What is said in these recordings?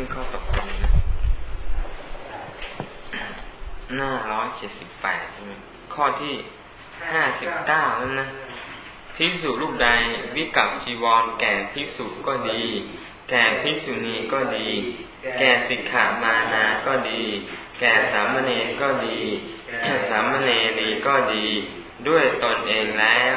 ขึ้นข้อตกลงนะหน้าร้อยเจ็ดสิบแปดใช่ไหมข้อที่ห้าสิบเก้าแล้วนะพิสุลูกใดวิกับจีวรแก่พิสุก็ดี แก่พิสุณีก็ดี แก่สิกขามานาก็ดี แก่สามเณรก็ดีแก่สามเณรีก็ดี ด้วยตนเองแล้ว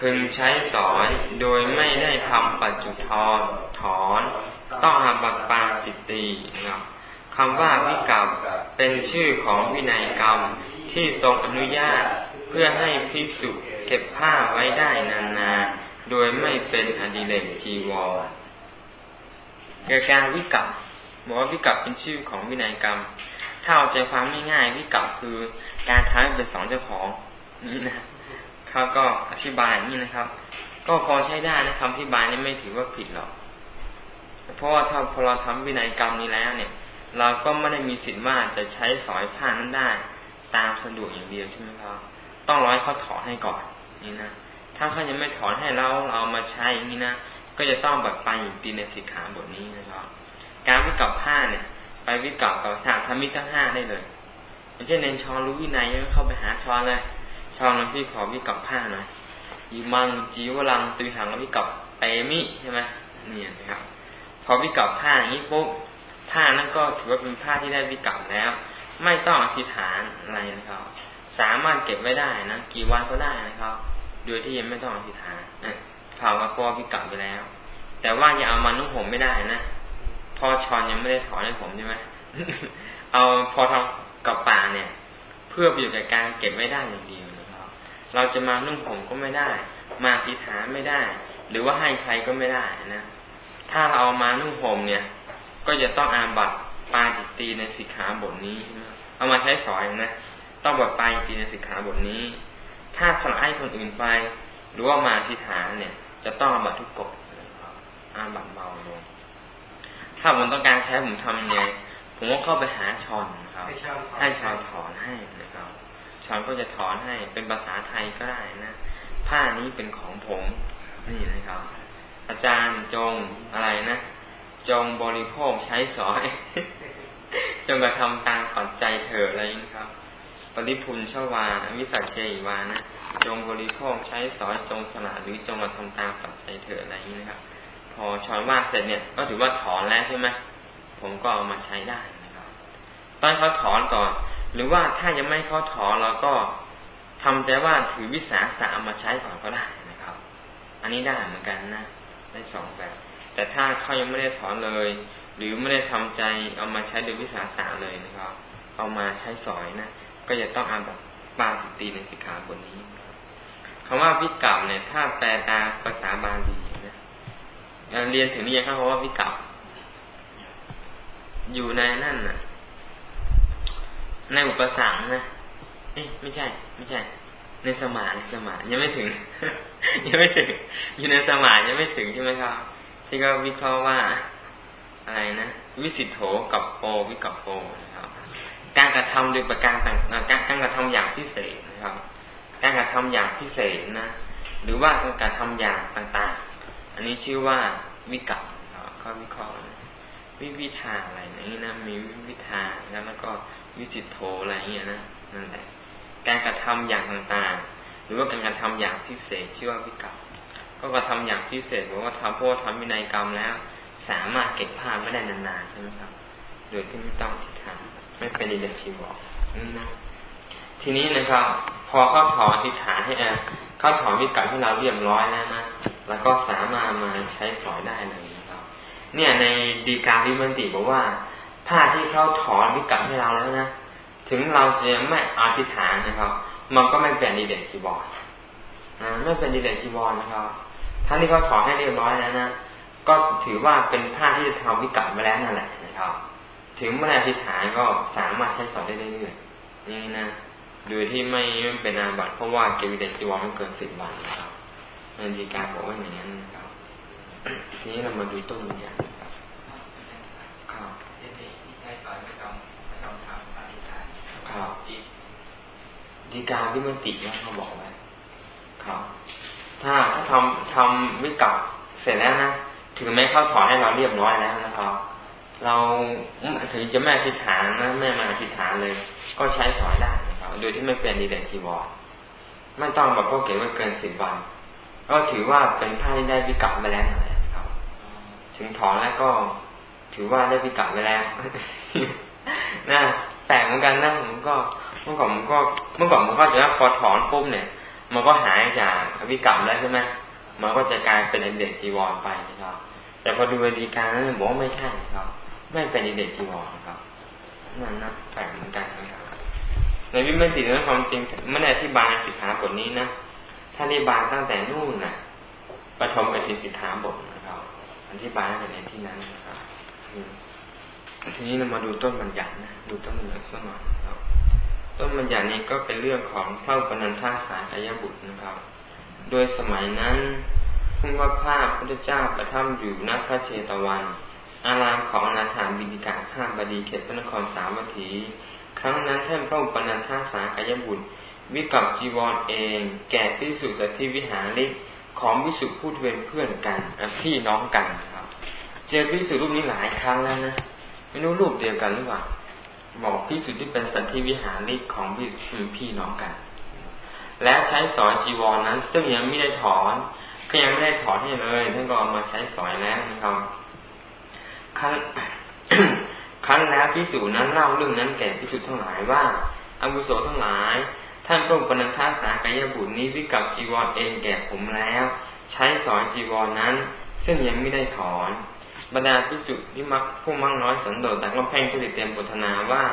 พึงใช้สอนโดยไม่ได้ทำปัจจุทอนถอน ต้องอาบัตปาจิตตีนะครับคำว่าวิกับเป็นชื่อของวินัยกรรมที่ทรงอนุญาตเพื่อให้พิสุเก็บผ้าไว้ได้นานๆ โดยไม่เป็นอดิเรกจีวรเกิดการวิกับบอกว่าวิกับเป็นชื่อของวินัยกรรม ถ้าเอาใจความง่ายๆวิกับคือการท้ายเป็นสองเจ้าของนี่นะเขาก็อธิบายนี้นะครับ ก็พอใช้ได้นะคำอธิบายนี้ไม่ถือว่าผิดหรอก เพราะว่าถ้าพอเราทำวินัยกรรมนี้แล้วเนี่ย เราก็ไม่ได้มีสิทธิ์ว่าจะใช้สอยผ้านั้นได้ ตามสะดวกอย่างเดียวใช่ไหมครับ ต้องร้อยเขาถอนให้ก่อนนี่นะถ้าเขายังไม่ถอนให้เราเรามาใช้อย่างนี้นะก็จะต้องแบบไปอย่างตีในสิกขาบทนี้นะครับ การวิกับผ้าเนี่ย ไปวิกับกับสาธรรมิทั้งห้าได้เลยไม่ใช่เน้นชอนรู้วินัยยังเข้าไปหาชอนเลยชอนแล้วพี่ขอวิกับผ้าหน่อยยีมังจีวรังตุยหังแล้ววิกับเปมิใช่ไหมเนี่ยนะครับ พอวิกับผ้าอย่างนี้ปุ๊บผ้านั้นก็ถือว่าเป็นผ้าที่ได้วิกับแล้ว ไม่ต้องอธิษฐานอะไรนะครับ สามารถเก็บไว้ได้นะกี่วันก็ได้นะครับ โดยที่ยังไม่ต้องอธิษฐานข่าวกับพอวิกับไปแล้ว แต่ว่าอย่าเอามานุ่งห่มไม่ได้นะพอชอนยังไม่ได้ถอนให้ผมใช่ไหมเอาพอทำกับป่าเนี่ย เพื่อประโยชน์กับการเก็บไม่ได้อย่างเดียวนะครับ เราจะมานุ่งห่มก็ไม่ได้ มาอธิษฐานไม่ได้ หรือว่าให้ใครก็ไม่ได้นะ ถ้าเราเอามานุ่งห่มเนี่ย ก็จะต้องอาบัตปาจิตตีในสิกขาบทนี้ใช่ไหมเอามาใช้สอนนะ ต้องบัตปาจิตตีในสิกขาบทนี้ ถ้าสละให้คนอื่นไป หรือว่ามาทิฐานเนี่ย จะต้องอาบัตทุกกฎอาบัตเบาลง ถ้าผมต้องการใช้ผมทำยังไง ผมก็เข้าไปหาชอนนะครับ ให้ชอนถอนให้นะครับชอนก็จะถอนให้ เป็นภาษาไทยก็ได้นะ ผ้านี้เป็นของผม นี่นะครับ อาจารย์จงอะไรนะจงบริโภคใช้สอย จงกระทำตามปัจจัยเถิดอะไรนี้ครับ ปริพุนชวา วิสัชเชยวานะจงบริโภคใช้สอยจงสละหรือจงกระทำตามปัจจัยเถิดอะไรนี้นะครับ พอช้อนว่าเสร็จเนี่ย ก็ถือว่าถอนแล้วใช่ไหมผมก็เอามาใช้ได้นะครับตอนเขาถอนก่อน หรือว่าถ้ายังไม่เขาถอนเราก็ทำใจว่าถือวิสาสะมาใช้ก่อนก็ได้นะครับ อันนี้ได้เหมือนกันนะ ได้สองแบบ แต่ถ้าเขายังไม่ได้ถอนเลย หรือไม่ได้ทำใจเอามาใช้โดยวิสาสะเลยนะครับ เอามาใช้สอยนะก็จะต้องอาบัตปาติตีในสิกขาบทนี้คำว่าวิกรรมเนี่ย ถ้าแปลตามภาษาบาลีนะเรียนถึงนี่ยังครับเพราว่าวิกรรมอยู่ในนั่นน่ะในอุปสรรคนะเอ๊ะไม่ใช่ ไม่ใช่ ในสมานสมานยังไม่ถึง ยังไม่ถึง อยู่ในสมานยังไม่ถึงใช่ไหมครับ ที่ก็วิเคราะห์ว่าอะไรนะวิสิทโธกับโปวิกับโปนะครับ การกระทำโดยประการต่างการการกระทำอย่างพิเศษนะครับ การกระทำอย่างพิเศษนะ หรือว่าการกระทำอย่างต่างๆ อันนี้ชื่อว่าวิกับเขาวิเคราะห์วิวิธาอะไรนี้นะมีวิวิธาแล้วก็วิสิทโธอะไรอย่างเงี้ยนะนั่นแหละ การกระทำอย่างต่างๆ หรือว่าการกระทำอย่างพิเศษชื่อว่าวิกับก็กระทำอย่างพิเศษบอกว่าทำเพวกทำวินัยกรรมแล้ว สามารถเก็บผ้าไม่ได้นานๆใช่ไหมครับ โดยที่ไม่ต้องทิฏฐานไม่เป็นอิเล็กทีบอกนะทีนี้นะครับ พอเข้าถอนทิฏฐานให้เข้าถอนวิกัดให้เราเรียบร้อยแล้วนะแล้วก็สามารถมาใช้สอยได้เลยนะครับ เนี่ยในดีกาวิมันติบอกว่าผ้าที่เขาถอนวิกัดให้เราแล้วนะ ถึงเราจะไม่อธิษฐานนะครับ มันก็ไม่เป็นอิเล็กทีบอกไม่เป็นอิเล็กทีบอลนะครับท่านที่เขาถอนให้เรียบร้อยแล้วนะก็ถือว่าเป็นผ้าที่จะทำวิกัดมาแล้วนั่นแหละนะครับ ถึงเมื่อไรที่ฐานก็สามารถใช้สอนได้เรื่อยๆนี่นะโดยที่ไม่เป็นอาบัติเพราะว่าเกวิเดจีวรไม่เกินสิบวันนะครับในดีการบอกว่าอย่างนั้นนะครับทีนี้เรามาดูต้นอย่างครับครับ ครับดีการวิมติว่าเขาบอกไว้ครับ ถ้าถ้าทำทำวิกับเสร็จแล้วนะถึงแม้เขาถอนให้เราเรียบร้อยแล้วนะครับ เราถึงจะแม่อธิษฐานนะแม่มาอธิษฐานเลย ก็ใช้สอยได้นะครับ โดยที่ไม่เป็นดีเดจีวรไม่ต้องแบบพวกเก็บไว้เกินสิบวัน ก็ถือว่าเป็นผ้าที่ได้วิกับไปแล้วนะครับ ถึงถอนแล้วก็ถือว่าได้วิกับไปแล้วนะ แต่เหมือนกันนะผมก็เมื่อก่อนผมก็เมื่อก่อนผมก็จะว่าพอถอนปุ๊บเนี่ย มันก็หายจากวิกลับแล้วใช่ไหมมันก็จะกลายเป็นอิเด็กจีวรไปนะครับ แต่พอดูดีการนั้นบอกว่าไม่ใช่ครับ ไม่เป็นอิเด็กจีวรครับนั่นนะแปลกเหมือนกันนะครับในวิมัตินั้นความจริงไม่ได้อธิบายสิกขาบทนี้นะท่านอธิบายตั้งแต่นู่นนะปฐมอธิสิกขาบทนะครับอธิบายในที่นั้นนะครับ ทีนี้เรามาดูต้นบัญญัตินะดูต้นบัญญัติสักหน่อยครับต้นบัญญัตินี้ก็เป็นเรื่องของพระปนันทาสายกายบุตรนะครับ โดยสมัยนั้นพุ่งว่าพระพุทธเจ้าประทับอยู่ณพระเชตวัน อารามของนาถาบิดิกาข้ามบดีเขตพระนครสาวัตถี ครั้งนั้นท่านพระปนันทาสากายบุตร วิกับจีวรเอง แก่พิสุที่วิหาริกของพิสุผู้เป็นเพื่อนกันพี่น้องกันครับ เจอพิสุรูปนี้หลายครั้งแล้วนะ ไม่รู้รูปเดียวกันหรือเปล่าบอกพิสุทธิ์ที่เป็นสันติวิหาริกของพิสุพี่น้องกัน และใช้สอยจีวรนนั้น ซึ่งยังไม่ได้ถอนก็ยังไม่ได้ถอนให้เลยท่านก็เอามาใช้สอยแล้วนะครับขั้นขั้นแล้วพิสูจนั้นเล่าเรื่องนั้นแก่พิสุทธ์ทั้งหลายว่าอาวุโสทั้งหลาย ท่านพระองค์ปนันทาสากายบุตรนี้วิกับจีวรเองแก่ผมแล้ว ใช้สอยจีวรนั้น ซึ่งยังไม่ได้ถอน บรรดาพิสุที่มักผู้มั่งน้อยสันโดษต่ก็เพ่งผลิตเต็มบทนาว่า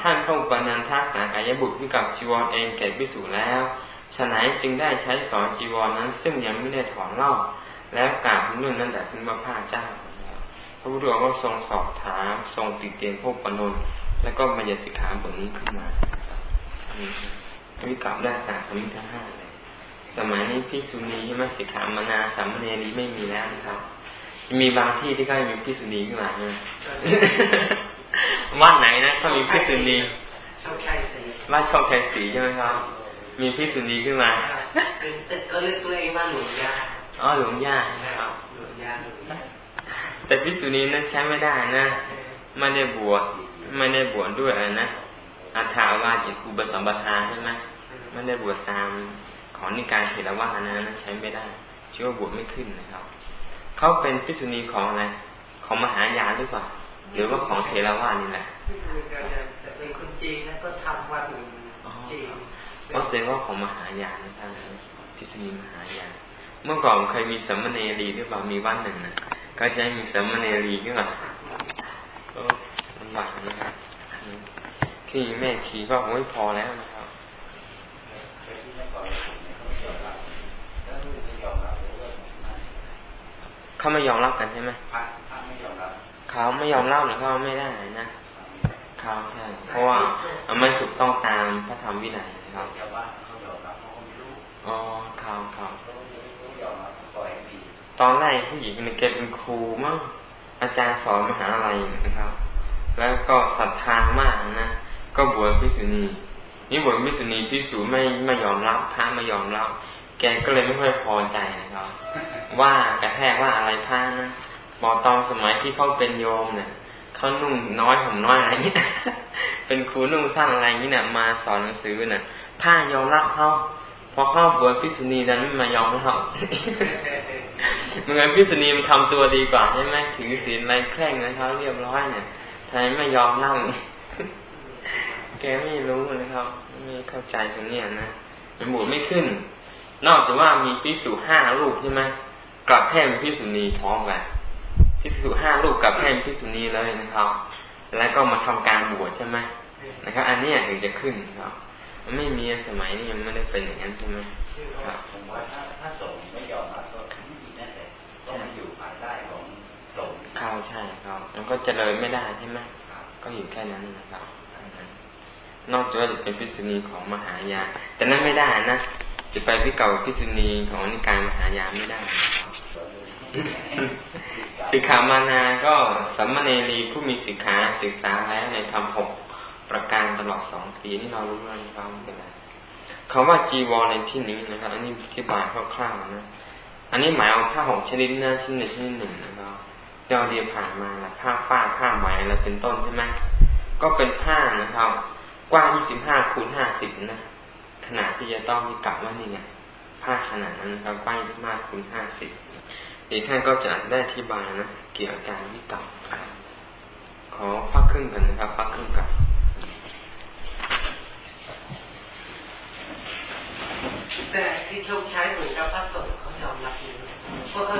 ท่านพระอุปนันทสากายบุตรวิกับจีวรเองแก่พิสุแล้วฉะนั้นจึงได้ใช้สอนจีวรนั้น ซึ่งยังไม่ได้ถอนเล่าแล้วกราบเรื่องนั้นแต่พึงมาผ้าเจ้าพระพุทธองค์ก็ทรงสอบถามทรงติดเตียนพวกปนนแล้วก็บัญญัติสิกขาบทนี้ขึ้นมาวิกับได้สามสมิทห้าเลยสมัยนี้พิสุนีใช่ไหมสิกขามานาสามเณรีไม่มีแล้วนะครับ มีบางที่ที่ก็มีพิษุณีขึ้นมาเนี่ยวัดไหนนะถ้ามีพิษุณีวัดโชคชัยศรีใช่ไหมครับ มีพิษุณีขึ้นมาก็เรียกตัวเองว่าหลวงย่าอ๋อหลวงย่าครับหลวงย่าแต่พิษุณีนั้นใช้ไม่ได้นะไม่ได้บวชไม่ได้บวชด้วยอะไรนะอัฐาวาจิคูบสัมปทาใช่ไหมไม่ได้บวชตามของนิกายเทรวาสนะนั้นใช้ไม่ได้ชื่อว่าบวชไม่ขึ้นนะครับ เขาเป็นพิษุณีของอะไรของมหายานหรือเปล่าหรือว่าของเทรวานี่แหละเป็นคนจีนนะก็ทำวัดจีนก็แสดงว่าของมหายานนะท่านพิษุณีมหายาน เมื่อก่อนเคยมีสัมมเนรีหรือเปล่ามีวัดหนึ่งนะก็จะมีสัมมเนรีขึ้นมาก็ลำบากนะครับคือแม่ชีก็โอ้ยพอแล้วนะครับ เขาไม่ยอมรับกันใช่ไหมเขาไม่ยอมรับหรือเขาไม่ได้นะเขาใช่เพราะว่าไม่ถูกต้องตามพระธรรมวินัยนะครับอ๋อเขาเขาตอนแรกผู้หญิงเนี่ยแกเป็นครูมั้งอาจารย์สอนมหาลัยนะครับ แล้วก็ศรัทธามากนะก็บวชพิสุนีนี่บวชพิสุนีพิสูจไม่ไม่ยอมรับพระไม่ยอมรับ แกก็เลยไม่ค่อยพอใจนะครับว่ากระแทกว่าอะไรผ้านะบอกตอนสมัยที่เขาเป็นโยมเนี่ยเขานุ่งน้อยห่มน้อยอะไรเงี้ยเป็นครูนุ่งสั้นอะไรเงี้ยมาสอนหนังสือน่ะผ้ายอมรับเขาพอเข้าบวชพิษุณีนั้นไม่มายอมรับเมือนพิษุณีมันทำตัวดีกว่าใช่ไหมถือศีลอะไรแข่งนะครับเรียบร้อยเนี่ยทำไมไม่ยอมนั่งแกไม่รู้นะครับ ไม่เข้าใจตรงนี้นะมันบวชไม่ขึ้น นอกจากว่ามีพิสูห้าลูกใช่ไหมกลับแท่นพิสุณีท้องกันพิสูห้าลูกกลับแท่นพิสุณีเลยนะครับ แล้วก็มาทำการบวชใช่ไหมนะครับ อันนี้ถึงจะขึ้นครับมันไม่มีสมัยนี้ยังไม่ได้เป็นอย่างนั้นใช่ไหมครับผมว่าถ้าถ้าสงไม่ยอมรับก็ไม่ดีแน่เลยต้องอยู่ภายใต้ของสงข้าวใช่ครับมันก็เจริญไม่ได้ใช่ไหมก็อยู่แค่นั้นนะครับนอกจากจะเป็นพิษุณีของมหายาแต่นั้นไม่ได้นะ จะไปพิเก่าพิษุณีของนิกายมหายานไม่ได้สิกขามานาก็สัมมเนรีผู้มีสิกขาศึกษาแล้วในธรรมหกประการตลอดสองปีนี่เรารู้แล้วนะครับเป็นไรคำว่าจีวรในที่นี้นะครับอันนี้อธิบายคร่าวๆนะอันนี้หมายเอาผ้าหกชนิดหน้าชิ้นหนึ่งชนิดหนึ่งนะครับยอเรียผ่านมาละผ้าฝ้าผ้าไหมอะไรเป็นต้นใช่ไหมก็เป็นผ้านะครับ กว้าง25คูณ50นะขนะาดที่จะต้องมีกลับว่านี่ไงผ้าขนาดนั้นนะครับกว้าง25คูณ50อีกท่านก็จะได้อธิบายนะเกี่ยวกับการวิกลับขอพักครึ่งกันนะครับพักครึ่งกันแต่ที่ชคใช้เหมือนกับพระสงฆ์เขายอมรับอยู่เพราะเขา